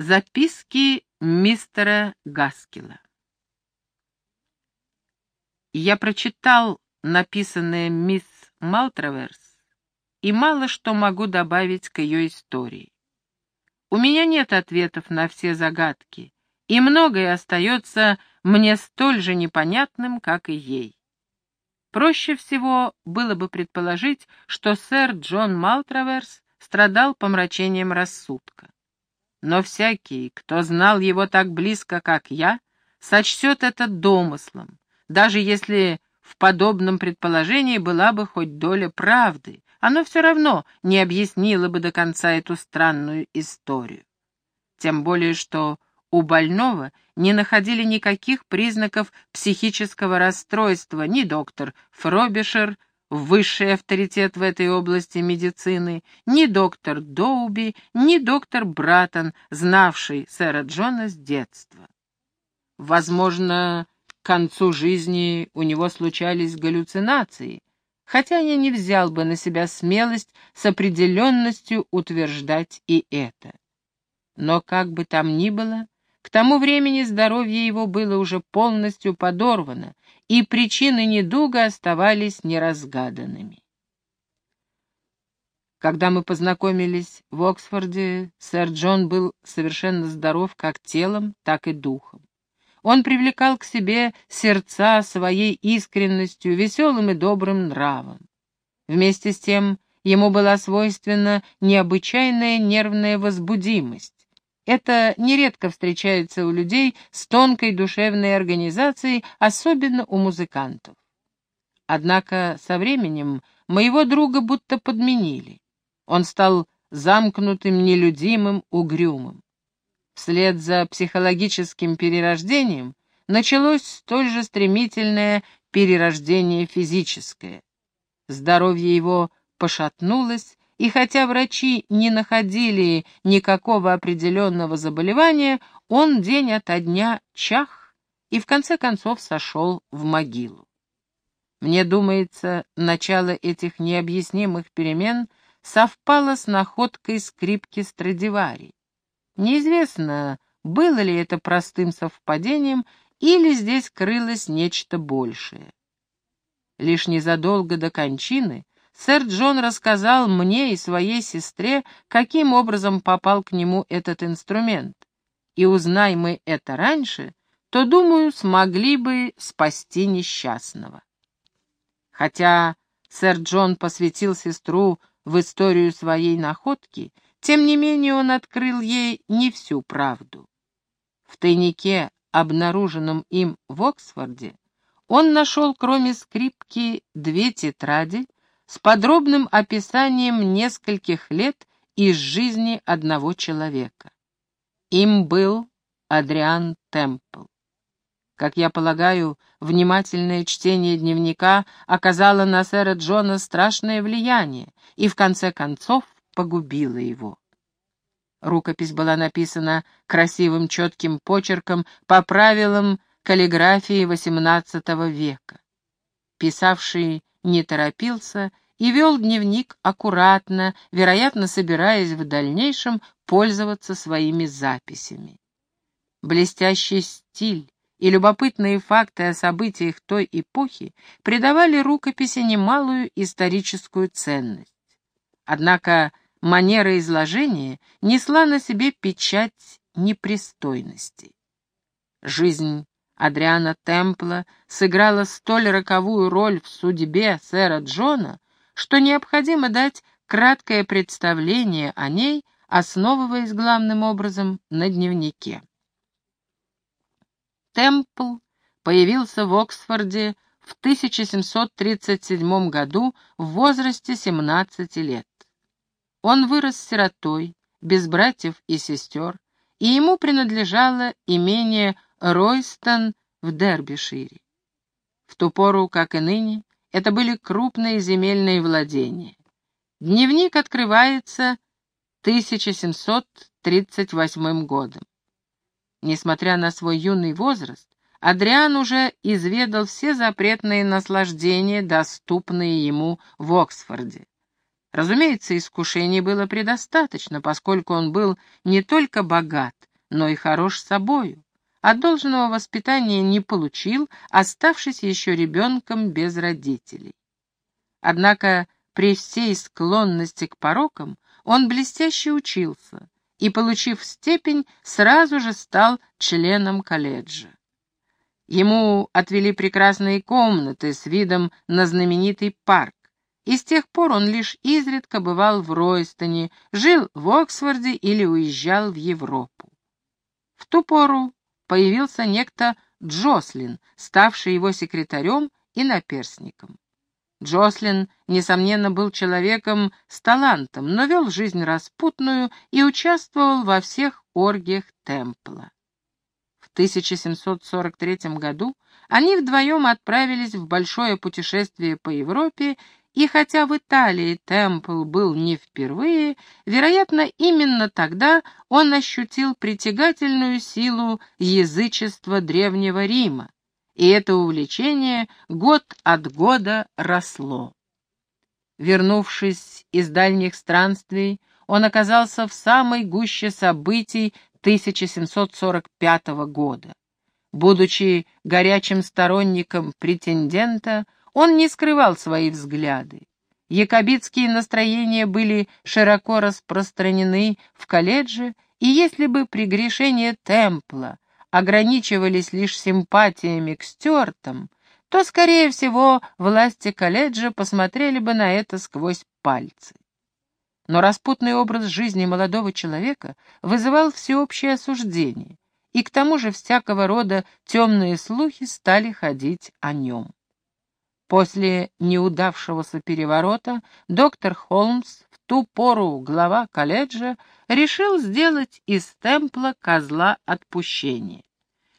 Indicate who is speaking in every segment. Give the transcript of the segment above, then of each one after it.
Speaker 1: Записки мистера Гаскила Я прочитал написанное мисс Малтраверс и мало что могу добавить к ее истории. У меня нет ответов на все загадки, и многое остается мне столь же непонятным, как и ей. Проще всего было бы предположить, что сэр Джон Малтраверс страдал помрачением рассудка. Но всякий, кто знал его так близко, как я, сочтет это домыслом, даже если в подобном предположении была бы хоть доля правды, оно все равно не объяснило бы до конца эту странную историю. Тем более, что у больного не находили никаких признаков психического расстройства ни доктор Фробишер, высший авторитет в этой области медицины, ни доктор Доуби, ни доктор Братон, знавший сэра Джона с детства. Возможно, к концу жизни у него случались галлюцинации, хотя я не взял бы на себя смелость с определенностью утверждать и это. Но как бы там ни было, к тому времени здоровье его было уже полностью подорвано, и причины недуга оставались неразгаданными. Когда мы познакомились в Оксфорде, сэр Джон был совершенно здоров как телом, так и духом. Он привлекал к себе сердца своей искренностью, веселым и добрым нравом. Вместе с тем ему была свойственна необычайная нервная возбудимость, это нередко встречается у людей с тонкой душевной организацией, особенно у музыкантов. Однако со временем моего друга будто подменили. Он стал замкнутым, нелюдимым, угрюмым. Вслед за психологическим перерождением началось столь же стремительное перерождение физическое. Здоровье его пошатнулось, и хотя врачи не находили никакого определенного заболевания, он день ото дня чах и в конце концов сошел в могилу. Мне думается, начало этих необъяснимых перемен совпало с находкой скрипки Страдивари. Неизвестно, было ли это простым совпадением или здесь крылось нечто большее. Лишь незадолго до кончины Сэр Джон рассказал мне и своей сестре, каким образом попал к нему этот инструмент. И узнай мы это раньше, то, думаю, смогли бы спасти несчастного. Хотя сэр Джон посвятил сестру в историю своей находки, тем не менее он открыл ей не всю правду. В тайнике, обнаруженном им в Оксфорде, он нашел, кроме скрипки, две тетради, с подробным описанием нескольких лет из жизни одного человека. Им был Адриан Темпл. Как я полагаю, внимательное чтение дневника оказало на сэра Джона страшное влияние и, в конце концов, погубило его. Рукопись была написана красивым четким почерком по правилам каллиграфии XVIII века. Писавший не торопился и вел дневник аккуратно, вероятно, собираясь в дальнейшем пользоваться своими записями. Блестящий стиль и любопытные факты о событиях той эпохи придавали рукописи немалую историческую ценность. Однако манера изложения несла на себе печать непристойности. Жизнь Адриана Темпла сыграла столь роковую роль в судьбе сэра Джона, что необходимо дать краткое представление о ней, основываясь главным образом на дневнике. Темпл появился в Оксфорде в 1737 году в возрасте 17 лет. Он вырос сиротой, без братьев и сестер, и ему принадлежало имение Ройстон в Дербишире. В ту пору, как и ныне, это были крупные земельные владения. Дневник открывается 1738 годом. Несмотря на свой юный возраст, Адриан уже изведал все запретные наслаждения, доступные ему в Оксфорде. Разумеется, искушений было предостаточно, поскольку он был не только богат, но и хорош собою, а должного воспитания не получил, оставшись еще ребенком без родителей. Однако при всей склонности к порокам он блестяще учился и, получив степень, сразу же стал членом колледжа. Ему отвели прекрасные комнаты с видом на знаменитый парк, и с тех пор он лишь изредка бывал в Ройстоне, жил в Оксфорде или уезжал в Европу. В ту пору появился некто Джослин, ставший его секретарем и наперсником. Джослин, несомненно, был человеком с талантом, но вел жизнь распутную и участвовал во всех оргиях Темпла. В 1743 году они вдвоем отправились в большое путешествие по Европе, и хотя в Италии Темпл был не впервые, вероятно, именно тогда он ощутил притягательную силу язычества Древнего Рима, и это увлечение год от года росло. Вернувшись из дальних странствий, он оказался в самой гуще событий 1745 года. Будучи горячим сторонником претендента, он не скрывал свои взгляды. Якобитские настроения были широко распространены в колледже, и если бы прегрешения Темпла ограничивались лишь симпатиями к Стюартам, то, скорее всего, власти колледжа посмотрели бы на это сквозь пальцы. Но распутный образ жизни молодого человека вызывал всеобщее осуждение, и к тому же всякого рода темные слухи стали ходить о нем. После неудавшегося переворота доктор Холмс, в ту пору глава колледжа, решил сделать из Темпла козла отпущения.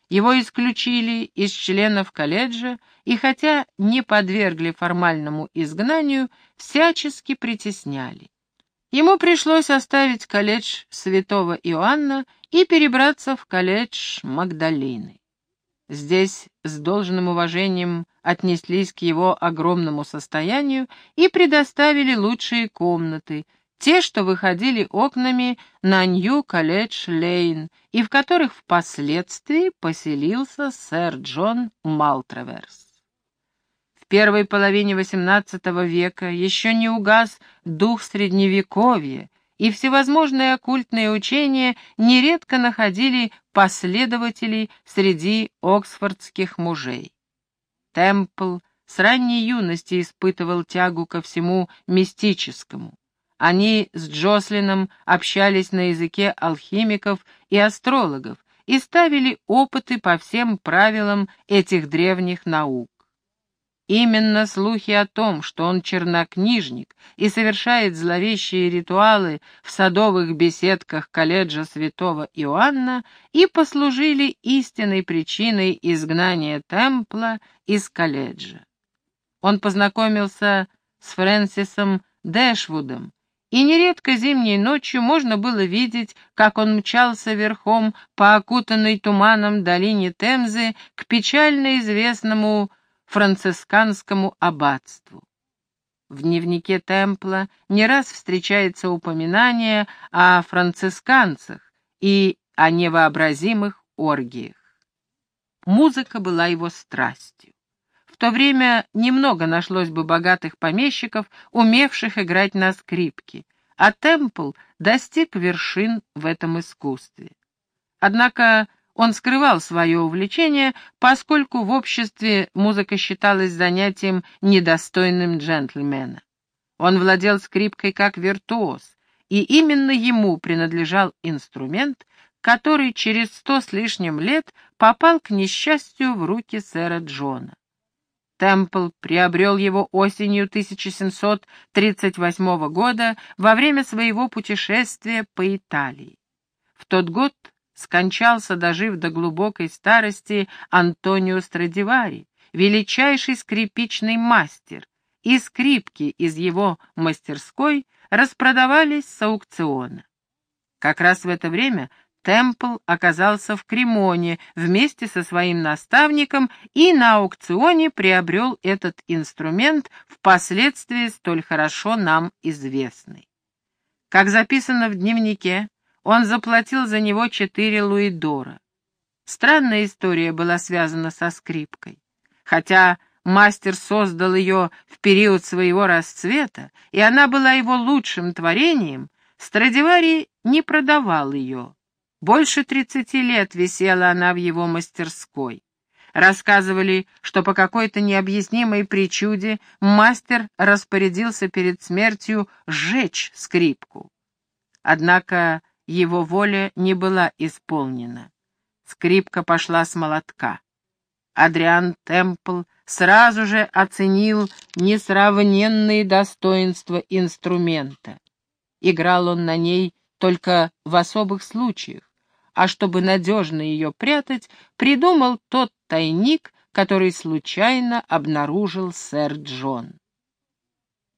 Speaker 1: Его исключили из членов колледжа и, хотя не подвергли формальному изгнанию, всячески притесняли. Ему пришлось оставить колледж святого Иоанна и перебраться в колледж Магдалины. Здесь с должным уважением отнеслись к его огромному состоянию и предоставили лучшие комнаты, те, что выходили окнами на Нью-Колледж-Лейн, и в которых впоследствии поселился сэр Джон Малтраверс первой половине XVIII века еще не угас дух Средневековья, и всевозможные оккультные учения нередко находили последователей среди оксфордских мужей. Темпл с ранней юности испытывал тягу ко всему мистическому. Они с Джослином общались на языке алхимиков и астрологов и ставили опыты по всем правилам этих древних наук. Именно слухи о том, что он чернокнижник и совершает зловещие ритуалы в садовых беседках колледжа святого Иоанна, и послужили истинной причиной изгнания Темпла из колледжа. Он познакомился с Фрэнсисом Дэшвудом, и нередко зимней ночью можно было видеть, как он мчался верхом по окутанной туманом долине Темзы к печально известному францисканскому аббатству. В дневнике Темпла не раз встречается упоминание о францисканцах и о невообразимых оргиях. Музыка была его страстью. В то время немного нашлось бы богатых помещиков, умевших играть на скрипке, а Темпл достиг вершин в этом искусстве. Однако он скрывал свое увлечение, поскольку в обществе музыка считалась занятием недостойным джентльмена. Он владел скрипкой как виртуоз, и именно ему принадлежал инструмент, который через сто с лишним лет попал к несчастью в руки сэра Джона. Темпл приобрел его осенью 1738 года во время своего путешествия по Италии. В тот год скончался, дожив до глубокой старости, Антонио Страдивари, величайший скрипичный мастер, и скрипки из его мастерской распродавались с аукциона. Как раз в это время Темпл оказался в Кремоне вместе со своим наставником и на аукционе приобрел этот инструмент, впоследствии столь хорошо нам известный. Как записано в дневнике, он заплатил за него четыре луидора. Странная история была связана со скрипкой. Хотя мастер создал ее в период своего расцвета, и она была его лучшим творением, Страдивари не продавал ее. Больше тридцати лет висела она в его мастерской. Рассказывали, что по какой-то необъяснимой причуде мастер распорядился перед смертью сжечь скрипку. Однако его воля не была исполнена. Скрипка пошла с молотка. Адриан Темпл сразу же оценил несравненные достоинства инструмента. Играл он на ней только в особых случаях, а чтобы надежно ее прятать, придумал тот тайник, который случайно обнаружил сэр Джон.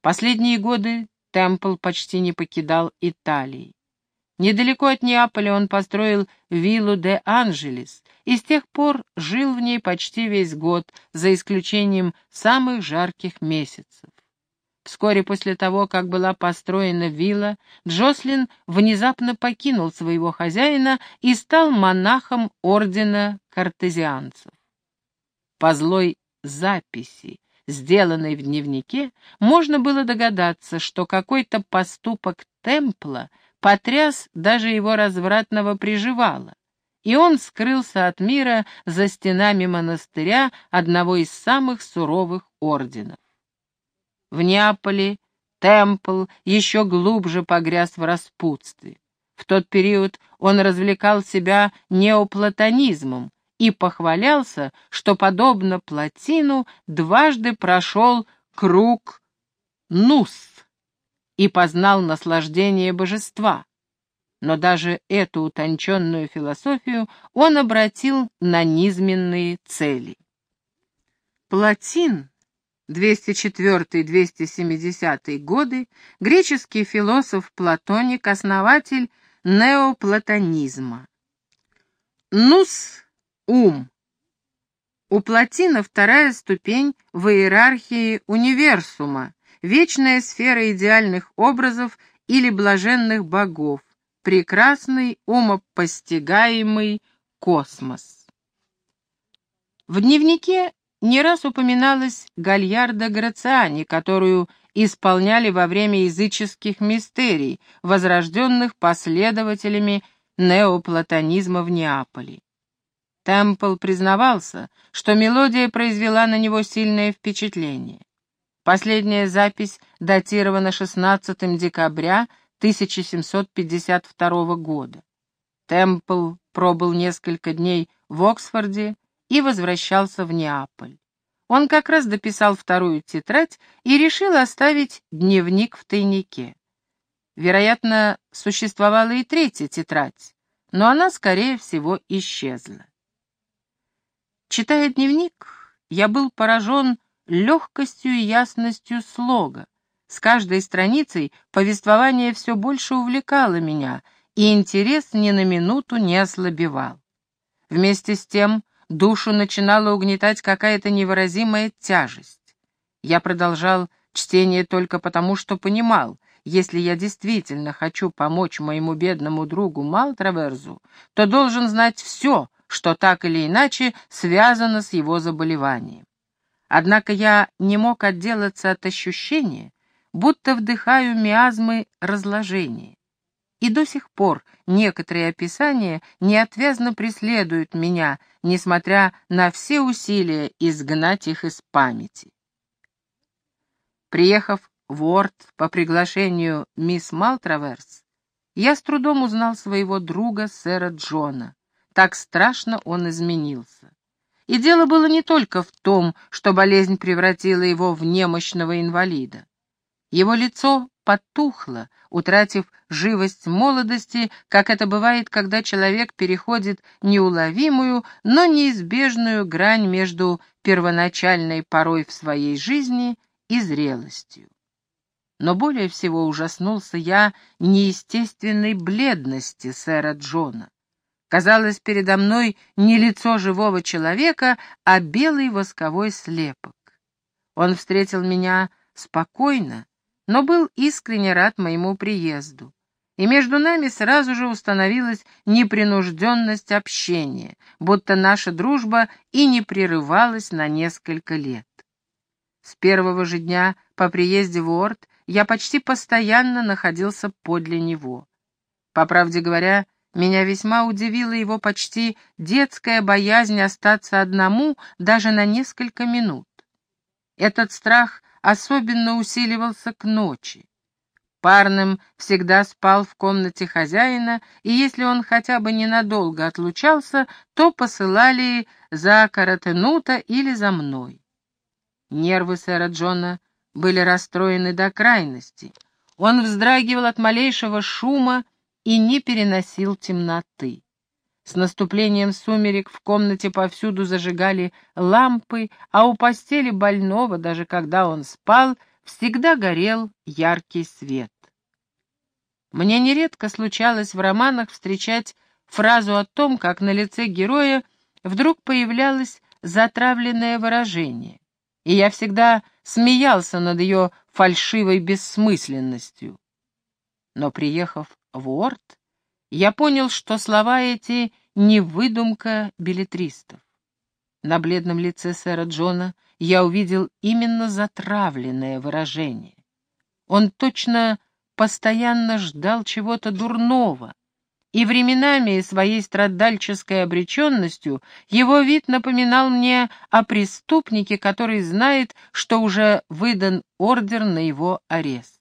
Speaker 1: Последние годы Темпл почти не покидал Италии. Недалеко от Неаполя он построил виллу де Анжелес и с тех пор жил в ней почти весь год, за исключением самых жарких месяцев. Вскоре после того, как была построена вилла, Джослин внезапно покинул своего хозяина и стал монахом ордена картезианцев. По злой записи, сделанной в дневнике, можно было догадаться, что какой-то поступок Темпла потряс даже его развратного приживала, и он скрылся от мира за стенами монастыря одного из самых суровых орденов. В Неаполе Темпл еще глубже погряз в распутстве. В тот период он развлекал себя неоплатонизмом и похвалялся, что, подобно Платину, дважды прошел круг Нус и познал наслаждение божества. Но даже эту утонченную философию он обратил на низменные цели. Платин 204-270 годы, греческий философ-платоник, основатель неоплатонизма. Нус — ум. У Платина вторая ступень в иерархии универсума, вечная сфера идеальных образов или блаженных богов, прекрасный умопостигаемый космос. В дневнике не раз упоминалась Гальярда Грациани, которую исполняли во время языческих мистерий, возрожденных последователями неоплатонизма в Неаполе. Темпл признавался, что мелодия произвела на него сильное впечатление. Последняя запись датирована 16 декабря 1752 года. Темпл пробыл несколько дней в Оксфорде и возвращался в Неаполь. Он как раз дописал вторую тетрадь и решил оставить дневник в тайнике. Вероятно, существовала и третья тетрадь, но она, скорее всего, исчезла. Читая дневник, я был поражен легкостью и ясностью слога. С каждой страницей повествование все больше увлекало меня, и интерес ни на минуту не ослабевал. Вместе с тем Душу начинала угнетать какая-то невыразимая тяжесть. Я продолжал чтение только потому, что понимал, если я действительно хочу помочь моему бедному другу Малтраверзу, то должен знать все, что так или иначе связано с его заболеванием. Однако я не мог отделаться от ощущения, будто вдыхаю миазмы разложения. И до сих пор некоторые описания неотвязно преследуют меня, несмотря на все усилия изгнать их из памяти. Приехав в Уорд по приглашению мисс Малтраверс, я с трудом узнал своего друга, сэра Джона. Так страшно он изменился. И дело было не только в том, что болезнь превратила его в немощного инвалида. Его лицо потухло, утратив живость молодости, как это бывает, когда человек переходит неуловимую, но неизбежную грань между первоначальной порой в своей жизни и зрелостью. Но более всего ужаснулся я неестественной бледности сэра Джона. Казалось, передо мной не лицо живого человека, а белый восковой слепок. Он встретил меня спокойно, но был искренне рад моему приезду. и между нами сразу же установилась непринужденность общения, будто наша дружба и не прерывалась на несколько лет. С первого же дня по приезде в Уорд я почти постоянно находился подле него. По правде говоря, меня весьма удивила его почти детская боязнь остаться одному даже на несколько минут. Этот страх особенно усиливался к ночи. Парным всегда спал в комнате хозяина, и если он хотя бы ненадолго отлучался, то посылали за Каратенута или за мной. Нервы сэра Джона были расстроены до крайности. Он вздрагивал от малейшего шума и не переносил темноты. С наступлением сумерек в комнате повсюду зажигали лампы, а у постели больного, даже когда он спал, всегда горел яркий свет. Мне нередко случалось в романах встречать фразу о том, как на лице героя вдруг появлялось затравленное выражение, и я всегда смеялся над ее фальшивой бессмысленностью. Но, приехав в Уорд, я понял, что слова эти не выдумка билетристов. На бледном лице сэра Джона я увидел именно затравленное выражение. Он точно постоянно ждал чего-то дурного, и временами своей страдальческой обреченностью его вид напоминал мне о преступнике, который знает, что уже выдан ордер на его арест.